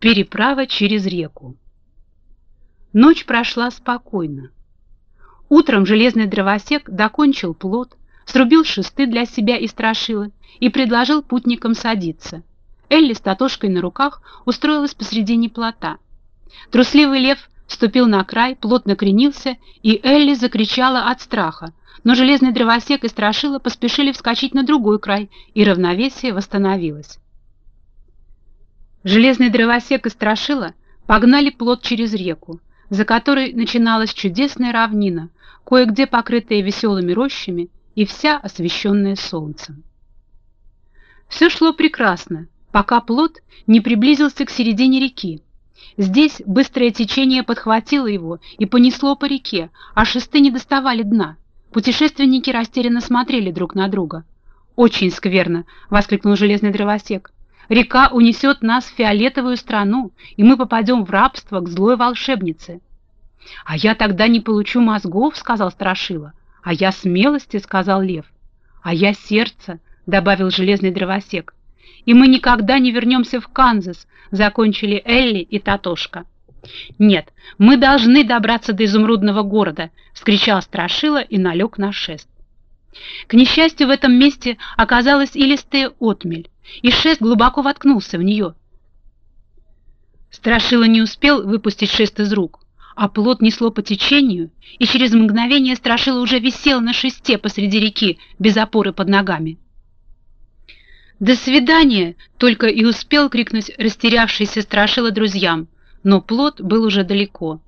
Переправа через реку. Ночь прошла спокойно. Утром железный дровосек докончил плод, срубил шесты для себя и страшила и предложил путникам садиться. Элли с Татошкой на руках устроилась посредине плота. Трусливый лев ступил на край, плот накренился, и Элли закричала от страха, но железный дровосек и страшила поспешили вскочить на другой край, и равновесие восстановилось. Железный дровосек и страшила погнали плот через реку, за которой начиналась чудесная равнина, кое-где покрытая веселыми рощами и вся освещенная солнцем. Все шло прекрасно, пока плот не приблизился к середине реки. Здесь быстрое течение подхватило его и понесло по реке, а шесты не доставали дна. Путешественники растерянно смотрели друг на друга. «Очень скверно!» — воскликнул железный дровосек. Река унесет нас в фиолетовую страну, и мы попадем в рабство к злой волшебнице. — А я тогда не получу мозгов, — сказал Страшила. — А я смелости, — сказал Лев. — А я сердце, — добавил железный дровосек. — И мы никогда не вернемся в Канзас, — закончили Элли и Татошка. — Нет, мы должны добраться до изумрудного города, — вскричал Страшила и налег на шест. К несчастью, в этом месте оказалась илистая отмель, и шест глубоко воткнулся в нее. Страшила не успел выпустить шест из рук, а плот несло по течению, и через мгновение Страшила уже висел на шесте посреди реки, без опоры под ногами. «До свидания!» — только и успел крикнуть растерявшийся Страшила друзьям, но плот был уже далеко.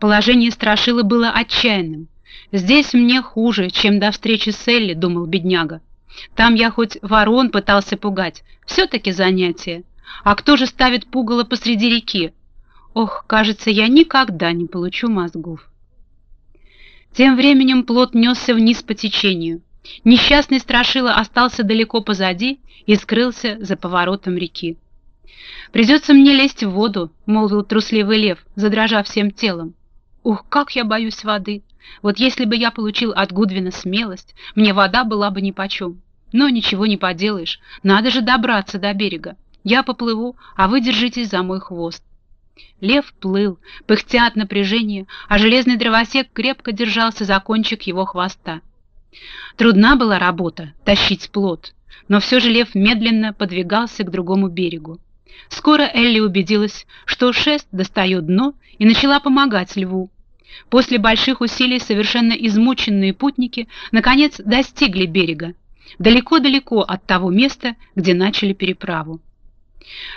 Положение Страшила было отчаянным. «Здесь мне хуже, чем до встречи с Элли», — думал бедняга. «Там я хоть ворон пытался пугать, все-таки занятие. А кто же ставит пугало посреди реки? Ох, кажется, я никогда не получу мозгов». Тем временем плот несся вниз по течению. Несчастный Страшила остался далеко позади и скрылся за поворотом реки. «Придется мне лезть в воду», — молвил трусливый лев, задрожав всем телом. «Ух, как я боюсь воды! Вот если бы я получил от Гудвина смелость, мне вода была бы нипочем. Но ничего не поделаешь, надо же добраться до берега. Я поплыву, а вы держитесь за мой хвост. Лев плыл, пыхтя от напряжения, а железный дровосек крепко держался за кончик его хвоста. Трудна была работа — тащить плод, но все же лев медленно подвигался к другому берегу. Скоро Элли убедилась, что шест достает дно, и начала помогать льву. После больших усилий совершенно измученные путники наконец достигли берега, далеко-далеко от того места, где начали переправу.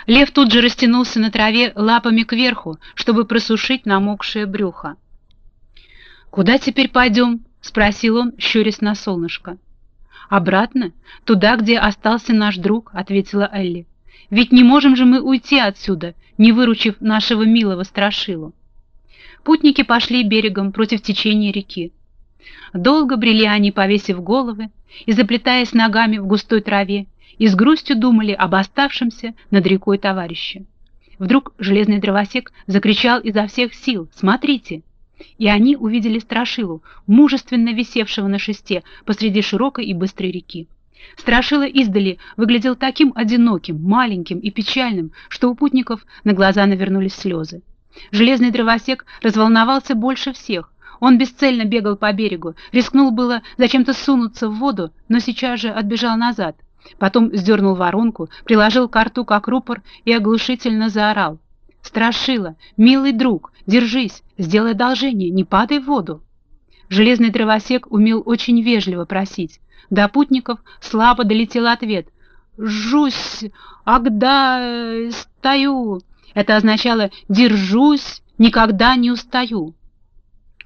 Лев тут же растянулся на траве лапами кверху, чтобы просушить намокшее брюхо. «Куда теперь пойдем?» — спросил он, щурясь на солнышко. «Обратно, туда, где остался наш друг», — ответила Элли. «Ведь не можем же мы уйти отсюда, не выручив нашего милого страшилу». Путники пошли берегом против течения реки. Долго брели они, повесив головы и заплетаясь ногами в густой траве, и с грустью думали об оставшемся над рекой товарище. Вдруг железный дровосек закричал изо всех сил «Смотрите!» И они увидели Страшилу, мужественно висевшего на шесте посреди широкой и быстрой реки. Страшила издали выглядел таким одиноким, маленьким и печальным, что у путников на глаза навернулись слезы. Железный дровосек разволновался больше всех. Он бесцельно бегал по берегу, рискнул было зачем-то сунуться в воду, но сейчас же отбежал назад. Потом сдернул воронку, приложил к рту как рупор и оглушительно заорал. «Страшила! Милый друг! Держись! Сделай одолжение! Не падай в воду!» Железный дровосек умел очень вежливо просить. До путников слабо долетел ответ. «Жусь! Агда стою!» Это означало «держусь, никогда не устаю».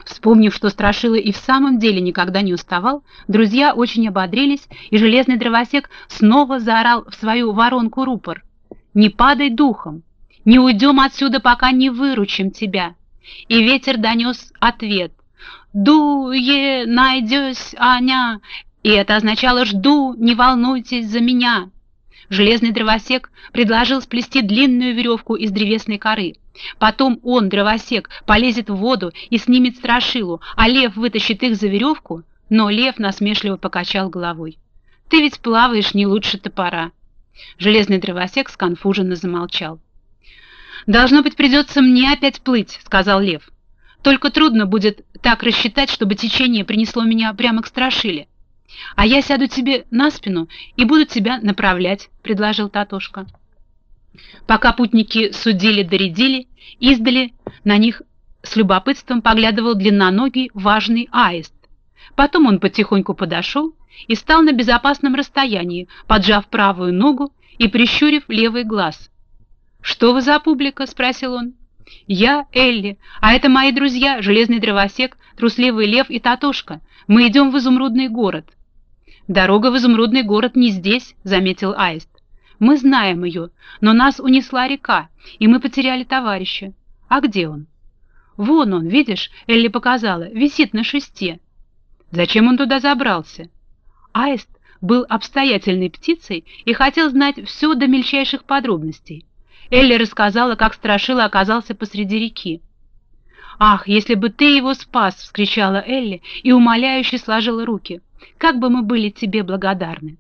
Вспомнив, что Страшила и в самом деле никогда не уставал, друзья очень ободрились, и железный дровосек снова заорал в свою воронку рупор. «Не падай духом! Не уйдем отсюда, пока не выручим тебя!» И ветер донес ответ. «Дуе найдешь, Аня!» И это означало «жду, не волнуйтесь за меня!» Железный дровосек предложил сплести длинную веревку из древесной коры. Потом он, дровосек, полезет в воду и снимет страшилу, а лев вытащит их за веревку, но лев насмешливо покачал головой. «Ты ведь плаваешь не лучше топора». Железный дровосек сконфуженно замолчал. «Должно быть, придется мне опять плыть», — сказал Лев. «Только трудно будет так рассчитать, чтобы течение принесло меня прямо к страшиле. А я сяду тебе на спину и буду тебя направлять», — предложил Татошка. Пока путники судили-доредили, издали на них с любопытством поглядывал длинноногий важный аист. Потом он потихоньку подошел и стал на безопасном расстоянии, поджав правую ногу и прищурив левый глаз. «Что вы за публика?» — спросил он. «Я Элли, а это мои друзья, Железный Дровосек, Трусливый Лев и Татушка. Мы идем в Изумрудный город». «Дорога в Изумрудный город не здесь», — заметил Аист. «Мы знаем ее, но нас унесла река, и мы потеряли товарища. А где он?» «Вон он, видишь?» — Элли показала. «Висит на шесте». «Зачем он туда забрался?» Аист был обстоятельной птицей и хотел знать все до мельчайших подробностей. Элли рассказала, как Страшила оказался посреди реки. «Ах, если бы ты его спас!» — вскричала Элли и умоляюще сложила руки. «Как бы мы были тебе благодарны!»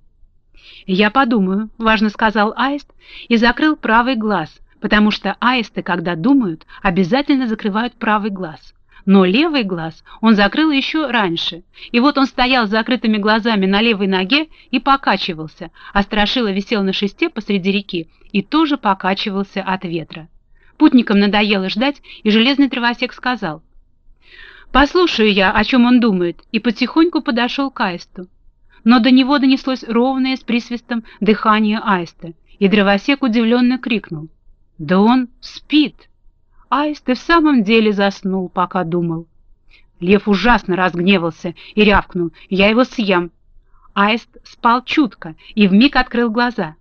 «Я подумаю», — важно сказал Аист и закрыл правый глаз, потому что аисты, когда думают, обязательно закрывают правый глаз но левый глаз он закрыл еще раньше, и вот он стоял с закрытыми глазами на левой ноге и покачивался, а Страшила висел на шесте посреди реки и тоже покачивался от ветра. Путникам надоело ждать, и железный травосек сказал. «Послушаю я, о чем он думает», и потихоньку подошел к аисту. Но до него донеслось ровное с присвистом дыхание аиста, и дровосек удивленно крикнул. «Да он спит!» Аист в самом деле заснул, пока думал. Лев ужасно разгневался и рявкнул «Я его съем!». Аист спал чутко и вмиг открыл глаза.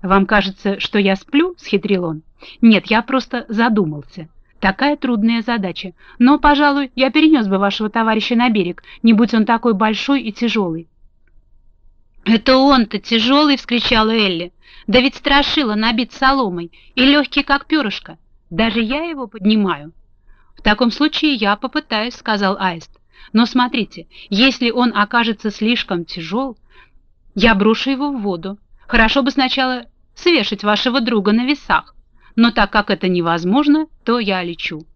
«Вам кажется, что я сплю?» — схитрил он. «Нет, я просто задумался. Такая трудная задача. Но, пожалуй, я перенес бы вашего товарища на берег, не будь он такой большой и тяжелый». «Это он-то тяжелый!» — вскричала Элли. «Да ведь страшило набит соломой и легкий, как перышко. Даже я его поднимаю. В таком случае я попытаюсь, сказал Аист. Но смотрите, если он окажется слишком тяжел, я брошу его в воду. Хорошо бы сначала свешать вашего друга на весах, но так как это невозможно, то я лечу.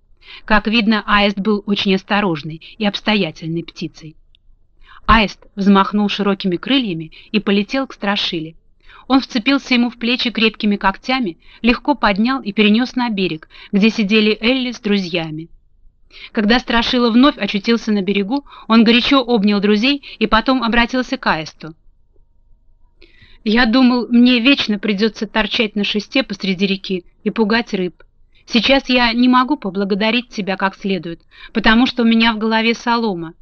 Как видно, Аист был очень осторожной и обстоятельной птицей. Аист взмахнул широкими крыльями и полетел к страшиле. Он вцепился ему в плечи крепкими когтями, легко поднял и перенес на берег, где сидели Элли с друзьями. Когда Страшила вновь очутился на берегу, он горячо обнял друзей и потом обратился к Аисту. «Я думал, мне вечно придется торчать на шесте посреди реки и пугать рыб. Сейчас я не могу поблагодарить тебя как следует, потому что у меня в голове солома.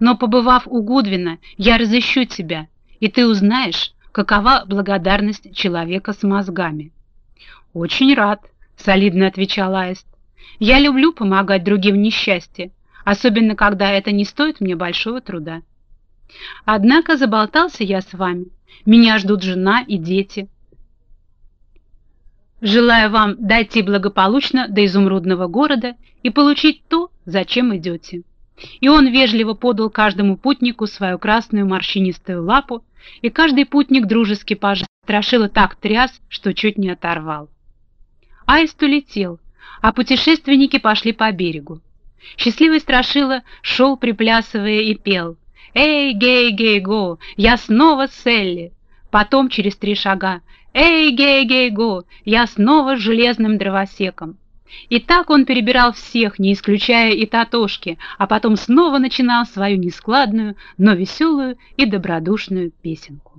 Но, побывав у Гудвина, я разыщу тебя, и ты узнаешь, какова благодарность человека с мозгами. «Очень рад», — солидно отвечал Аист. «Я люблю помогать другим в несчастье, особенно когда это не стоит мне большого труда. Однако заболтался я с вами, меня ждут жена и дети. Желаю вам дойти благополучно до изумрудного города и получить то, зачем идете». И он вежливо подал каждому путнику свою красную морщинистую лапу, и каждый путник дружески пожал. Страшила так тряс, что чуть не оторвал. Аист улетел, а путешественники пошли по берегу. Счастливый Страшила шел, приплясывая, и пел. «Эй, гей, гей, го, я снова с Элли!» Потом через три шага. «Эй, гей, гей, го, я снова с железным дровосеком!» И так он перебирал всех, не исключая и Татошки, а потом снова начинал свою нескладную, но веселую и добродушную песенку.